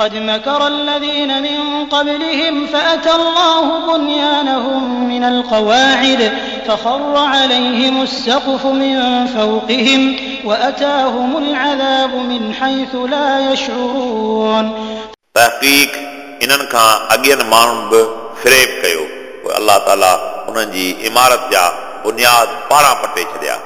قد مكر الذين من قبلهم فأتى الله بنيانهم من القواعد فخر عليهم السقف من فوقهم وأتاهم العذاب من حيث لا يشعرون تحقیق انن کان اڳين ماڻهن به فريب कयो पोइ अलाह ताला उन्हनि जी इमारत जा बुनियाद पारां पटे छॾिया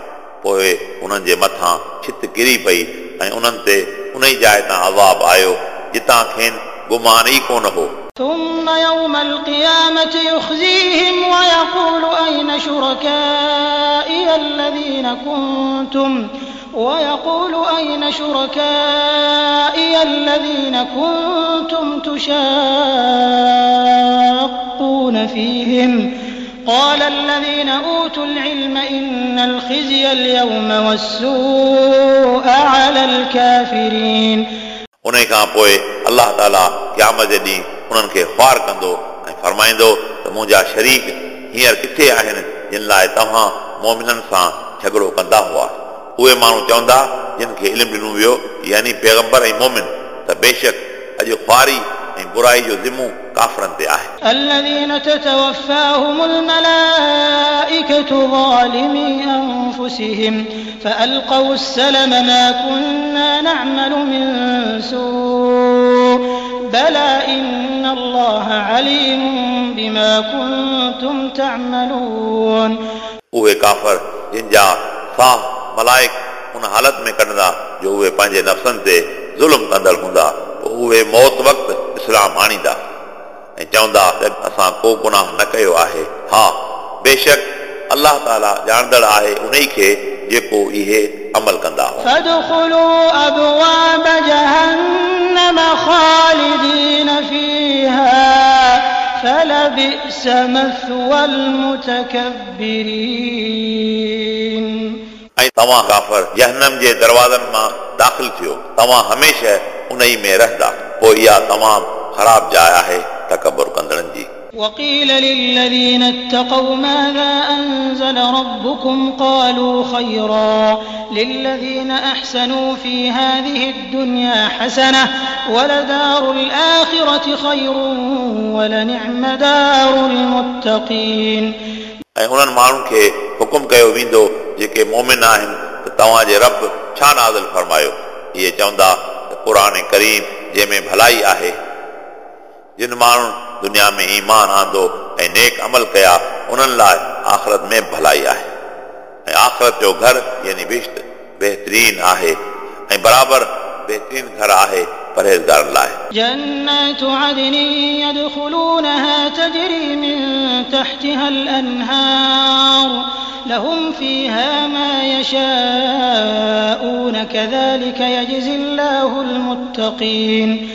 पोइ उन्हनि जे मथां छित किरी पई ऐं उन्हनि ते उन ई जाइ तां अज़ाब आयो جتاں کھین گمان ہی کون ہو ثم يوم القيامة يخزيهم ويقول أين شركائي الذين كنتم؟ ويقول أين شركائي الذين كنتم تشاقون فيهم؟ قال الذين أوتوا العلم إن الخزي اليوم والسوء على الكافرين. کان پوءِ الله تعالیٰ قيامت جي ڏينهن انهن کي خوار ڪندو ۽ فرمائيندو ته منهنجا شريڪ هينئر ڪٿي آهن جن لاءِ توهان مومنن سان جهڳڙو ڪندا هئا. اهي ماڻهو چوندا جن کي علم ڏنو ويو يعني پيغمبر ۽ مومن ته بيشڪ اڄ خواري ऐं बुराई जो ज़िमो काफ़रनि ते आहे الذين تتوفاهم الملائكة ظالمي أنفسهم فألقوا السلم ما كنا نعمل من سوء بلى إن الله عليم بما كنتم تعملون उहे काफ़र जिन जा साह मलाइक उन हालत में कढंदा जो उहे पंहिंजे नफ़्सनि ते ज़ुल्म कंदड़ हूंदा पोइ उहे मौत वक़्तु इस्लाम आणींदा ऐं चवंदा त असां को गुनाह न कयो आहे हा बेशक अलाह ताला ॼाणंदड़ आहे उन ई खे जेको इहे अमल कंदा हुआ فادخلوا أبواب جهنم خالدين فيها فلبئس مثوى المتكبرين ऐं तव्हां काफ़र जहनम जे दरवाज़नि मां दाख़िल थियो तव्हां हमेशह उन ई में रहंदा पोइ इहा तमामु ख़राब जाइ आहे तकबुर कंदड़नि जी وقيل للذين اتقوا ماذا أنزل ربكم قالوا خيرا للذين أحسنوا في هذه الدنيا حسنة ولدار الآخرة خير ولنعم دار المتقين ऐं उन्हनि माण्हुनि खे हुकुम कयो वेंदो जेके मोमिन आहिनि त तव्हांजे रब छा नाज़िल फरमायो इहे चवंदा त क़ुर करीम जंहिंमें भलाई आहे जिन माण्हुनि दुनिया में ईमान आंदो ऐं नेक अमल कया उन्हनि लाइ आख़िरत में भलाई आहे ऐं आख़िरत जो घर यानी बिश्त बहितरीन आहे ऐं बराबरि बहितरीन घर आहे परहेज़गारनि लाइ جنات عدن يدخلونها تجري من تحتها الأنهار لهم فيها ما يشاءون كذلك يجزي الله المتقين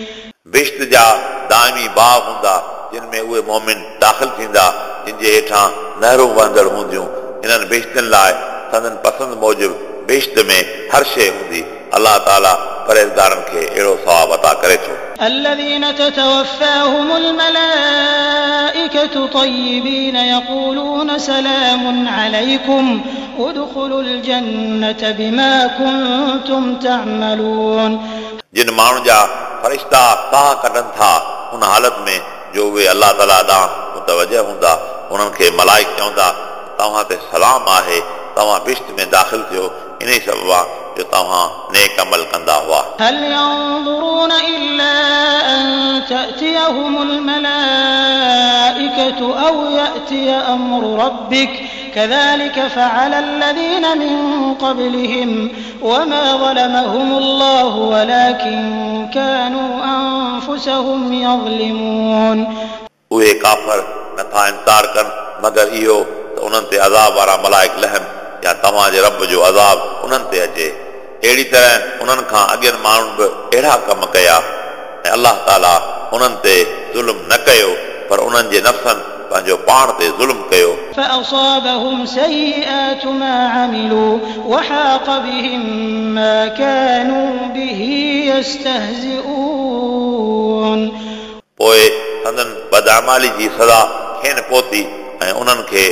बिश्त जा दाइमी बाग हूंदा जिन में उहे मोमिन दाख़िल थींदा जिन जे हेठां नहरूं वहंदड़ हूंदियूं इन्हनि बिश्तनि लाइ संदन पसंदि मूजिबि बिश्त में हर शइ हूंदी अलाह ताला परहेज़गारनि खे अहिड़ो सवाब अता करे थो الذين تتوفاهم الملائكة طيبين يقولون سلام عليكم ادخلوا الجنة بما كنتم تعملون जिन माण्हुनि जा फ़रिश्ता साह कढनि था उन हालत में जो उहे अलाह ताला ॾांहुं मुतवज हूंदा उन्हनि खे मलाइक चवंदा तव्हां ते सलाम आहे तव्हां बिश्त में दाख़िल थियो इन ई सबबु आहे जो तव्हां नेक अमल कंदा हुआ هل ينظرون إلا أن تأتيهم الملائكة أو يأتي أمر ربك كذلك فعل الذين من قبلهم وما ظلمهم الله ولكن كانوا أنفسهم يظلمون उहे काफ़र नथा इंकार कनि मगर इहो त उन्हनि ते अज़ाब वारा मलाइक लहनि या तव्हांजे रब जो अज़ाब उन्हनि ते अचे अहिड़ी तरह उन्हनि खां अॻियनि माण्हुनि बि अहिड़ा कम कया ऐं अलाह ताला उन्हनि ते ज़ुल्म न कयो पर उन्हनि जे नफ़्सनि पंहिंजो पाण ते ज़ुल्म कयो فأصابهم سيئات ما عملوا وحاق بهم ما كانوا به يستهزئون पोइ संदन बदअमाली जी सज़ा खेनि पहुती ऐं उन्हनि खे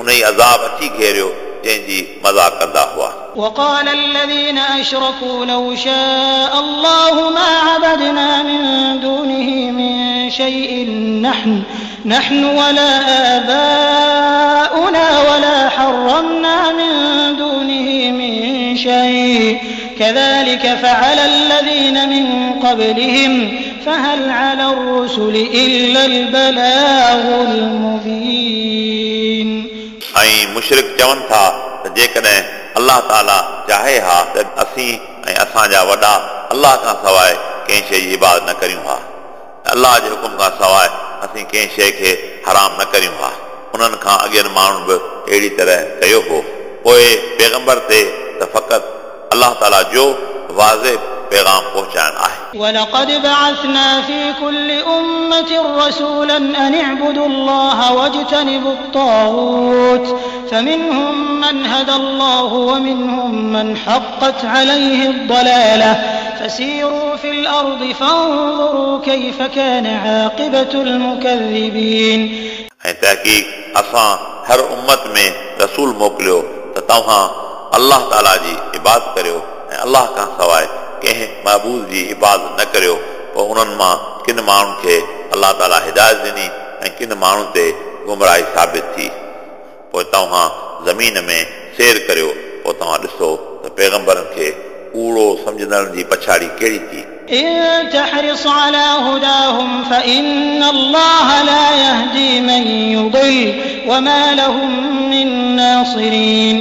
उन ई अज़ाब अची घेरियो जंहिंजी मज़ाक कंदा हुआ وقال الذين أشركوا لو شاء الله ما عبدنا من دونه من شيء نحن نحن ولا آباؤنا ولا حرمنا من دونه من شيء كذلك فعل الذين من قبلهم فهل على الرسل إلا البلاغ المبين ऐं मुशरिक चवनि था त जेकॾहिं अलाह ताला चाहे हा त असीं ऐं असांजा वॾा अलाह खां सवाइ कंहिं शइ जी इबादत न करियूं हा अलाह जे हुकुम खां सवाइ असीं कंहिं शइ खे हराम न करियूं हा उन्हनि खां अॻियनि माण्हुनि बि अहिड़ी तरह कयो हो पोइ पैगंबर ते त फ़क़ति अलाह ताला जो वाज़े पैगाम पहुचाइणु आहे ولقد بعثنا في كل أمة رسولا أن اعبدوا الله واجتنبوا الطاغوت فمنهم من هدى الله ومنهم من حقت عليه الضلالة فسيروا في الأرض فانظروا كيف كان عاقبة المكذبين. ۽ تحقيق اسان هر امت ۾ رسول موڪليو ته توهان الله تالا جي اباد ڪريو ۽ الله کان سواءِ ڪنهن مهبوز جي اباد نه ڪريو. پوءِ انهن مان ڪن ماڻهن کي الله تالا هدايت ڏني ۽ ڪن ماڻهن تي گمراهي ثابت ٿي. پوءِ توهان زمين ۾ سير ڪريو. پوءِ توهان ڏسو ته پيگمبرن کي कूड़ो सम्झंदड़नि जी पछाड़ी कहिड़ी थी إن تحرص على هداهم فإن الله لا يهدي من يضل وما لهم من ناصرين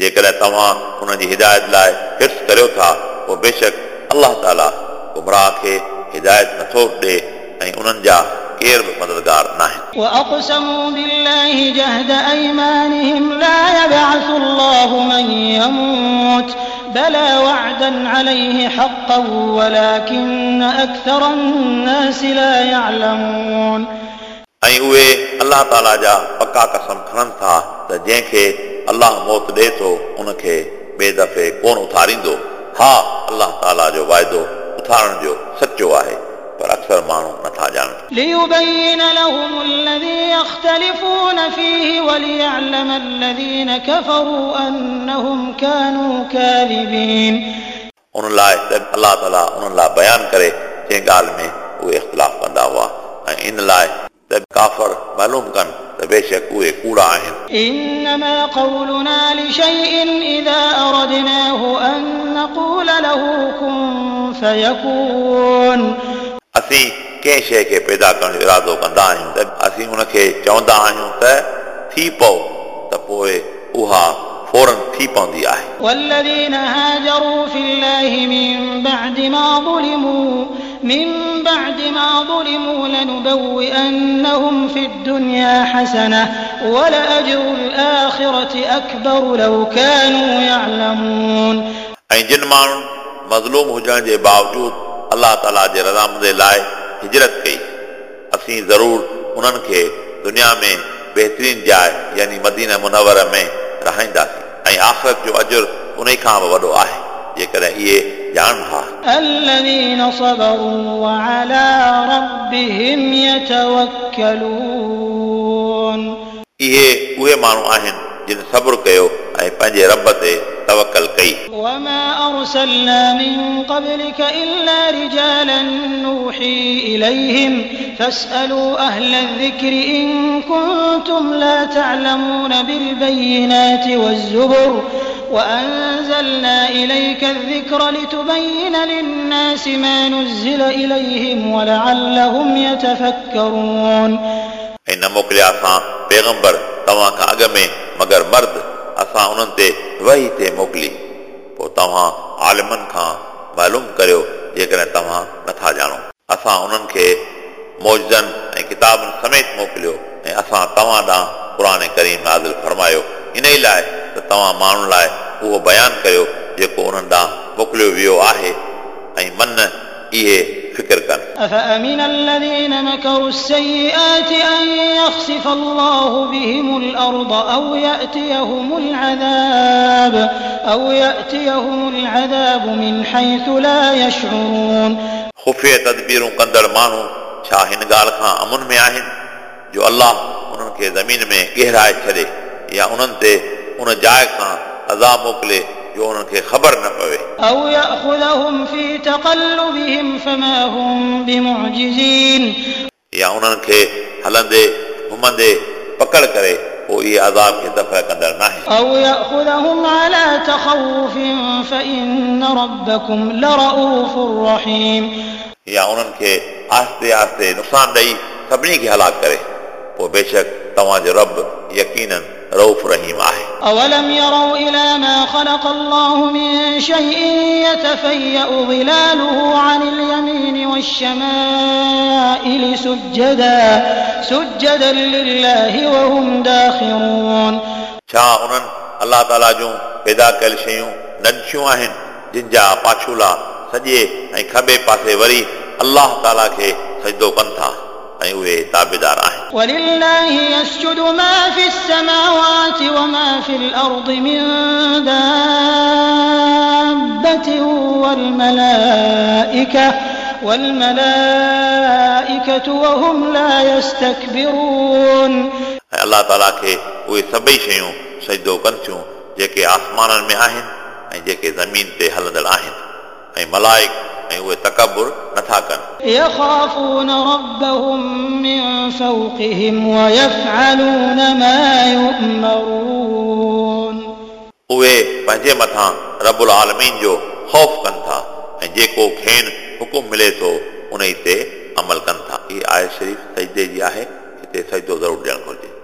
जेकॾहिं तव्हां हुन जी हिदायत लाइ हिर्स करियो था पोइ बेशक अलाह ताला गुमराह खे हिदायत नथो ॾे ऐं उन्हनि जा केर बि मददगार न आहिनि وأقسموا بالله جهد أيمانهم لا يبعث الله من يموت بلى وعدا عليه حقا ولكن أكثر الناس لا يعلمون ऐं उहे अलाह ताला जा पका कसम खणनि था त जंहिंखे अलाह मौत ॾिए थो उनखे ॿिए दफ़े कोन उथारींदो हा अलाह ताला जो वाइदो उथारण जो सचो ليبين لهم الذي يختلفون فيه وليعلم الذين كفروا أنهم كانوا كاذبين उन लाइ त अलाह ताला उन्हनि लाइ बयानु करे जंहिं ॻाल्हि में उहे इख़्तिलाफ़ कंदा हुआ ऐं इन लाइ त काफ़र मालूम कनि त बेशक उहे कूड़ा आहिनि إنما قولنا لشيء إذا أردناه أن نقول له كن فيكون असीं कंहिं शइ खे पैदा करण जो इरादो कंदा आहियूं त असीं हुनखे चवंदा आहियूं त थी पओ त पोइ उहा फौरन थी पवंदी आहे والذين هاجروا في الله من بعد ما ظلموا من بعد ما ظلموا لنبوئنهم في الدنيا حسنة ولأجر الآخرة أكبر لو كانوا يعلمون ऐं जिन माण्हुनि मज़लूम हुजण जे बावजूदु अलाह ताला जे रज़ामंदे लाइ هجرت ڪئي. اسين ضرور انهن کي دنيا ۾ بهترين جاءِ يعني مدينه منوره ۾ رهائينداسين ۽ آخرت جو اجر ان کان به وڏو آهي جيڪڏهن اهي ڄاڻ ها. اهي اهي ماڻهو آهن جن صبر ڪيو ۽ پنهنجي رب تي توکل کوي وما أرسلنا من قبلك إلا رجالا نوحي إليهم. فاسألوا أهل الذكر إن كنتم لا تعلمون بالبينات والزبر. وأنزلنا إليك الذكر لتبين للناس ما نزل إليهم ولعلهم يتفكرون. نه موڪليا اسان پيغمبر توهان کان اڳ ۾ مگر مرد اسان انهن تي وحي تي موڪلي. پوءِ توهان عالمن کان معلوم ڪريو جيڪڏهن توهان نٿا ڄاڻو. اسان انهن کي معجزن ۽ ڪتابن سميت موڪليو ۽ اسان توهان ڏانهن قرآن ڪريم نازل فرمايو. ان ئي لاءِ ته توهان ماڻهن لاءِ اهو بيان ڪريو جيڪو انهن ڏانهن موڪليو ويو آهي. ۽ من اهي फिकिर कनि أفأمن الذين مكروا السيئات أن يخسف الله بهم الأرض أو يأتيهم العذاب أو يأتيهم العذاب من حيث لا يشعرون ख़ुफ़िय तदबीरूं कंदड़ माण्हू छा हिन ॻाल्हि खां अमुन में आहिनि जो अलाह उन्हनि खे ज़मीन में गहराए छॾे या उन्हनि ते उन जाइ खां अज़ाब मोकिले जो उन्हनि खे ख़बर न पवे أو يأخذهم في تقلبهم فما هم بمعجزين या उन्हनि खे हलंदे घुमंदे पकड़ करे पोइ इहे अज़ाब खे दफ़ा कंदड़ न आहे أو يأخذهم على تخوف فإن ربكم لرؤوف رحيم या उन्हनि खे आहिस्ते आहिस्ते नुक़सान ॾेई सभिनी खे हलाक करे पोइ बेशक तव्हांजो रब यकीनन रऊफ़ रहीम आहे أولم يروا إلى ما خلق الله من شيء يتفيأ ظلاله عن اليمين والشمائل سجدا سجدا لله وهم داخرون छा उन्हनि अलाह ताला जूं पैदा कयल शयूं न ॾिठियूं आहिनि जिन जा पाछूला सॼे ऐं खॿे पासे वरी अलाह ताला खे सजदो कनि था ऐं उहे ताबेदार आहिनि الأرض من دابة والملائكة والملائكة وهم لا يستكبرون ऐं अलाह ताला खे उहे सभई शयूं सजदो कनि थियूं जेके आसमाननि में आहिनि ऐं जेके ज़मीन ते हलंदड़ आहिनि ऐं मलाइक ऐं उहे तकबुर नथा कनि يخافون ربهم من فوقهم ويفعلون ما يؤمرون اهي پنهنجي مٿان رب العالمين جو خوف ڪن ٿا ۽ جيڪو کين حڪم ملي ٿو ان تي عمل ڪن ٿا. هيءَ آهي شريف سجدي جي آهي هتي سجدو ضرور ڏيڻ گهرجي